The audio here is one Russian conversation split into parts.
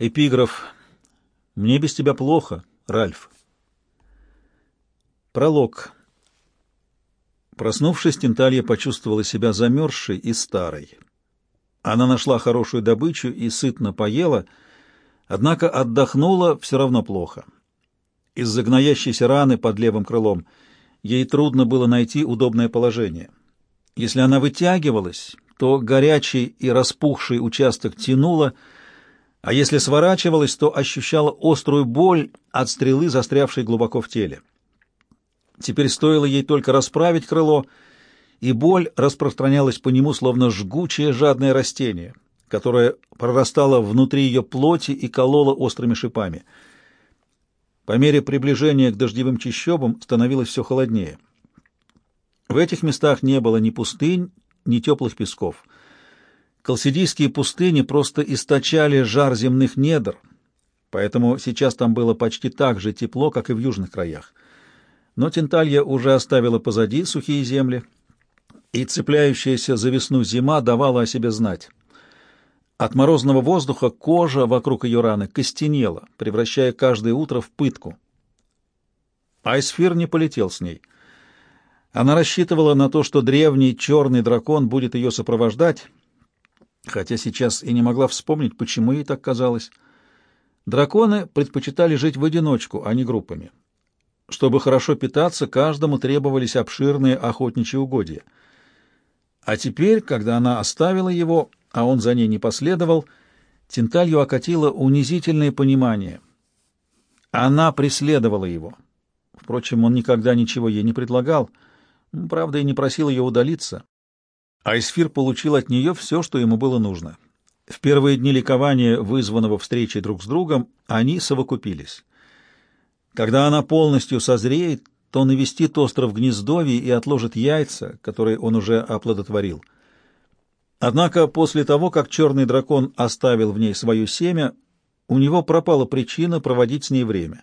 Эпиграф. «Мне без тебя плохо, Ральф». Пролог. Проснувшись, Тенталья почувствовала себя замерзшей и старой. Она нашла хорошую добычу и сытно поела, однако отдохнула все равно плохо. Из-за гноящейся раны под левым крылом ей трудно было найти удобное положение. Если она вытягивалась, то горячий и распухший участок тянуло, а если сворачивалась, то ощущала острую боль от стрелы, застрявшей глубоко в теле. Теперь стоило ей только расправить крыло, и боль распространялась по нему, словно жгучее жадное растение, которое прорастало внутри ее плоти и кололо острыми шипами. По мере приближения к дождевым чащобам становилось все холоднее. В этих местах не было ни пустынь, ни теплых песков. Колсидийские пустыни просто источали жар земных недр, поэтому сейчас там было почти так же тепло, как и в южных краях. Но Тенталья уже оставила позади сухие земли, и цепляющаяся за весну зима давала о себе знать. От морозного воздуха кожа вокруг ее раны костенела, превращая каждое утро в пытку. Айсфир не полетел с ней. Она рассчитывала на то, что древний черный дракон будет ее сопровождать, хотя сейчас и не могла вспомнить, почему ей так казалось. Драконы предпочитали жить в одиночку, а не группами. Чтобы хорошо питаться, каждому требовались обширные охотничьи угодья. А теперь, когда она оставила его, а он за ней не последовал, Тинталью окатило унизительное понимание. Она преследовала его. Впрочем, он никогда ничего ей не предлагал, правда, и не просил ее удалиться. Айсфир получил от нее все, что ему было нужно. В первые дни ликования, вызванного встречей друг с другом, они совокупились. Когда она полностью созреет, то навестит остров Гнездовий и отложит яйца, которые он уже оплодотворил. Однако после того, как черный дракон оставил в ней свое семя, у него пропала причина проводить с ней время.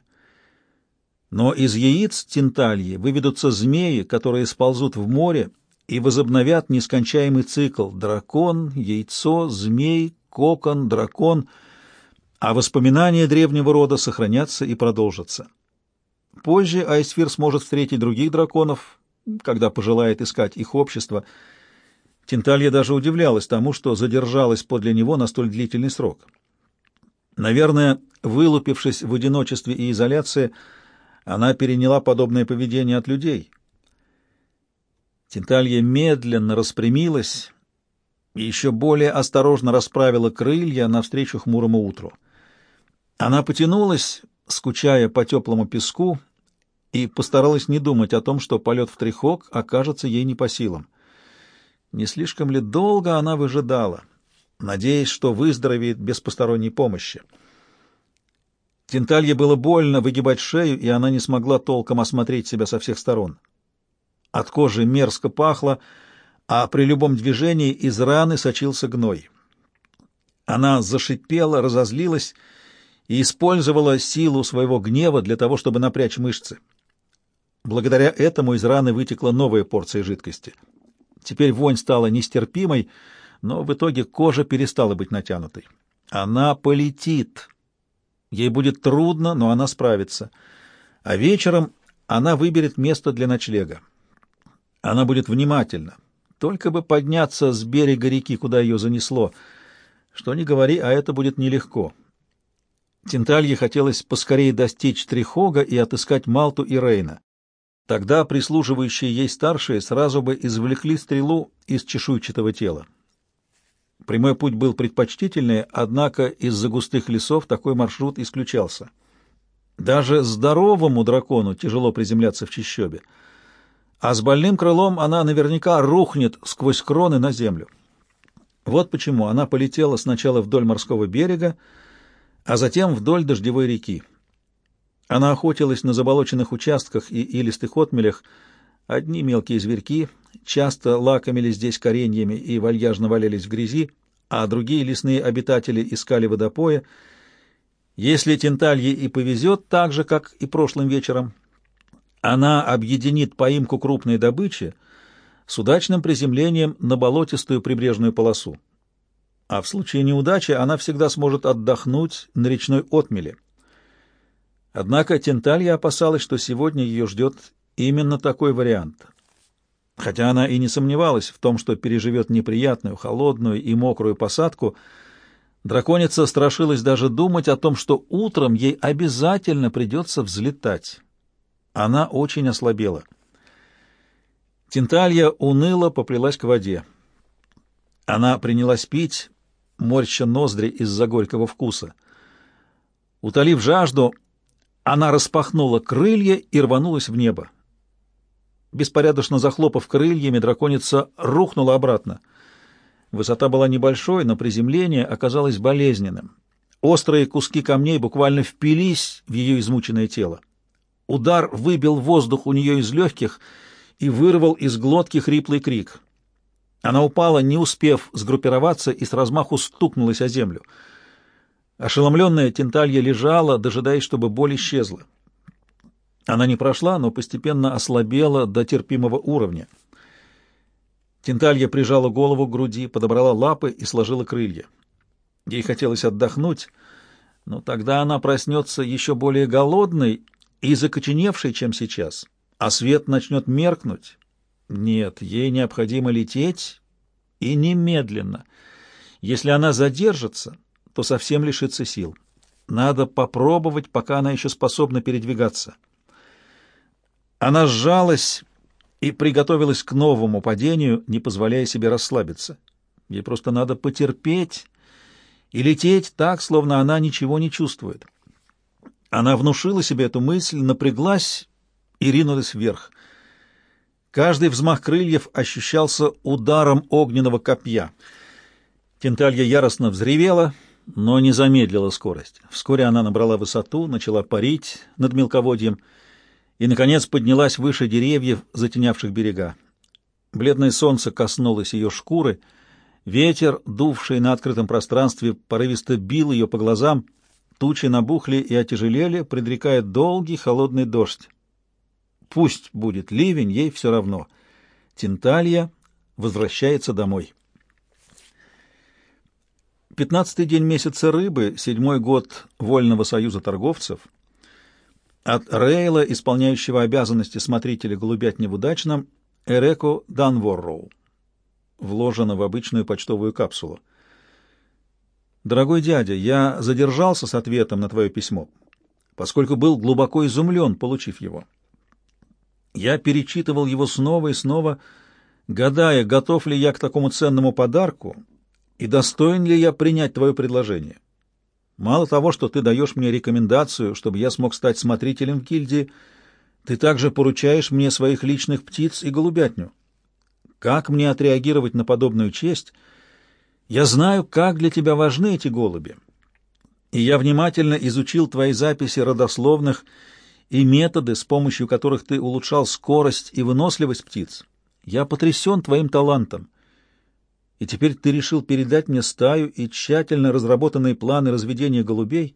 Но из яиц Тинтальи выведутся змеи, которые сползут в море и возобновят нескончаемый цикл «дракон», «яйцо», «змей», «кокон», «дракон», а воспоминания древнего рода сохранятся и продолжатся. Позже Айсфир сможет встретить других драконов, когда пожелает искать их общество. Тинталья даже удивлялась тому, что задержалась подле него на столь длительный срок. Наверное, вылупившись в одиночестве и изоляции, она переняла подобное поведение от людей. Тинталья медленно распрямилась и еще более осторожно расправила крылья навстречу хмурому утру. Она потянулась, скучая по теплому песку, и постаралась не думать о том, что полет в трехок окажется ей не по силам. Не слишком ли долго она выжидала, надеясь, что выздоровеет без посторонней помощи. Тенталье было больно выгибать шею, и она не смогла толком осмотреть себя со всех сторон. От кожи мерзко пахло, а при любом движении из раны сочился гной. Она зашипела, разозлилась и использовала силу своего гнева для того, чтобы напрячь мышцы. Благодаря этому из раны вытекла новая порция жидкости. Теперь вонь стала нестерпимой, но в итоге кожа перестала быть натянутой. Она полетит. Ей будет трудно, но она справится. А вечером она выберет место для ночлега. Она будет внимательна. Только бы подняться с берега реки, куда ее занесло. Что ни говори, а это будет нелегко. Тинталье хотелось поскорее достичь Трихога и отыскать Малту и Рейна. Тогда прислуживающие ей старшие сразу бы извлекли стрелу из чешуйчатого тела. Прямой путь был предпочтительнее, однако из-за густых лесов такой маршрут исключался. Даже здоровому дракону тяжело приземляться в чащобе, а с больным крылом она наверняка рухнет сквозь кроны на землю. Вот почему она полетела сначала вдоль морского берега, а затем вдоль дождевой реки. Она охотилась на заболоченных участках и илистых отмелях. Одни мелкие зверьки часто лакомились здесь кореньями и вальяжно валялись в грязи, а другие лесные обитатели искали водопоя. Если Тенталье и повезет так же, как и прошлым вечером, она объединит поимку крупной добычи с удачным приземлением на болотистую прибрежную полосу. а в случае неудачи она всегда сможет отдохнуть на речной отмеле. Однако Тенталья опасалась, что сегодня ее ждет именно такой вариант. Хотя она и не сомневалась в том, что переживет неприятную, холодную и мокрую посадку, драконица страшилась даже думать о том, что утром ей обязательно придется взлетать. Она очень ослабела. Тенталья уныло поплелась к воде. Она принялась пить, морща ноздри из-за горького вкуса. Утолив жажду, она распахнула крылья и рванулась в небо. Беспорядочно захлопав крыльями, драконица рухнула обратно. Высота была небольшой, но приземление оказалось болезненным. Острые куски камней буквально впились в ее измученное тело. Удар выбил воздух у нее из легких и вырвал из глотки хриплый крик. Она упала, не успев сгруппироваться, и с размаху стукнулась о землю. Ошеломленная Тенталья лежала, дожидаясь, чтобы боль исчезла. Она не прошла, но постепенно ослабела до терпимого уровня. Тенталья прижала голову к груди, подобрала лапы и сложила крылья. Ей хотелось отдохнуть, но тогда она проснется еще более голодной и закоченевшей, чем сейчас, а свет начнет меркнуть, нет, ей необходимо лететь и немедленно. Если она задержится, то совсем лишится сил. Надо попробовать, пока она еще способна передвигаться. Она сжалась и приготовилась к новому падению, не позволяя себе расслабиться. Ей просто надо потерпеть и лететь так, словно она ничего не чувствует. Она внушила себе эту мысль, напряглась и ринулась вверх. Каждый взмах крыльев ощущался ударом огненного копья. Тенталья яростно взревела, но не замедлила скорость. Вскоре она набрала высоту, начала парить над мелководьем и, наконец, поднялась выше деревьев, затенявших берега. Бледное солнце коснулось ее шкуры, ветер, дувший на открытом пространстве, порывисто бил ее по глазам, тучи набухли и отяжелели, предрекая долгий холодный дождь. Пусть будет ливень, ей все равно. Тинталья возвращается домой. Пятнадцатый день месяца рыбы, седьмой год Вольного союза торговцев. От Рейла, исполняющего обязанности смотрителя голубятни в удачном, Эреко Данворроу. Вложено в обычную почтовую капсулу. «Дорогой дядя, я задержался с ответом на твое письмо, поскольку был глубоко изумлен, получив его. Я перечитывал его снова и снова, гадая, готов ли я к такому ценному подарку и достоин ли я принять твое предложение. Мало того, что ты даешь мне рекомендацию, чтобы я смог стать смотрителем в гильдии, ты также поручаешь мне своих личных птиц и голубятню. Как мне отреагировать на подобную честь? Я знаю, как для тебя важны эти голуби. И я внимательно изучил твои записи родословных и методы, с помощью которых ты улучшал скорость и выносливость птиц. Я потрясен твоим талантом. И теперь ты решил передать мне стаю и тщательно разработанные планы разведения голубей?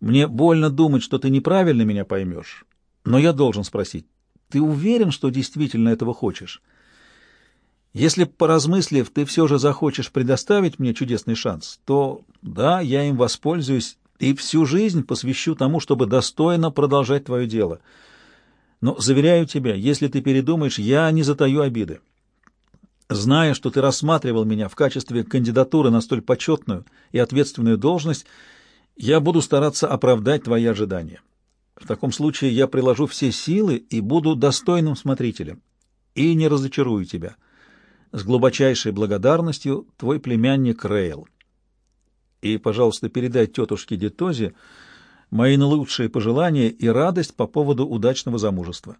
Мне больно думать, что ты неправильно меня поймешь, но я должен спросить, ты уверен, что действительно этого хочешь? Если, поразмыслив, ты все же захочешь предоставить мне чудесный шанс, то да, я им воспользуюсь и всю жизнь посвящу тому, чтобы достойно продолжать твое дело. Но, заверяю тебя, если ты передумаешь, я не затаю обиды. Зная, что ты рассматривал меня в качестве кандидатуры на столь почетную и ответственную должность, я буду стараться оправдать твои ожидания. В таком случае я приложу все силы и буду достойным смотрителем. И не разочарую тебя. С глубочайшей благодарностью твой племянник Рейл. И, пожалуйста, передай тетушке Детозе мои наилучшие пожелания и радость по поводу удачного замужества.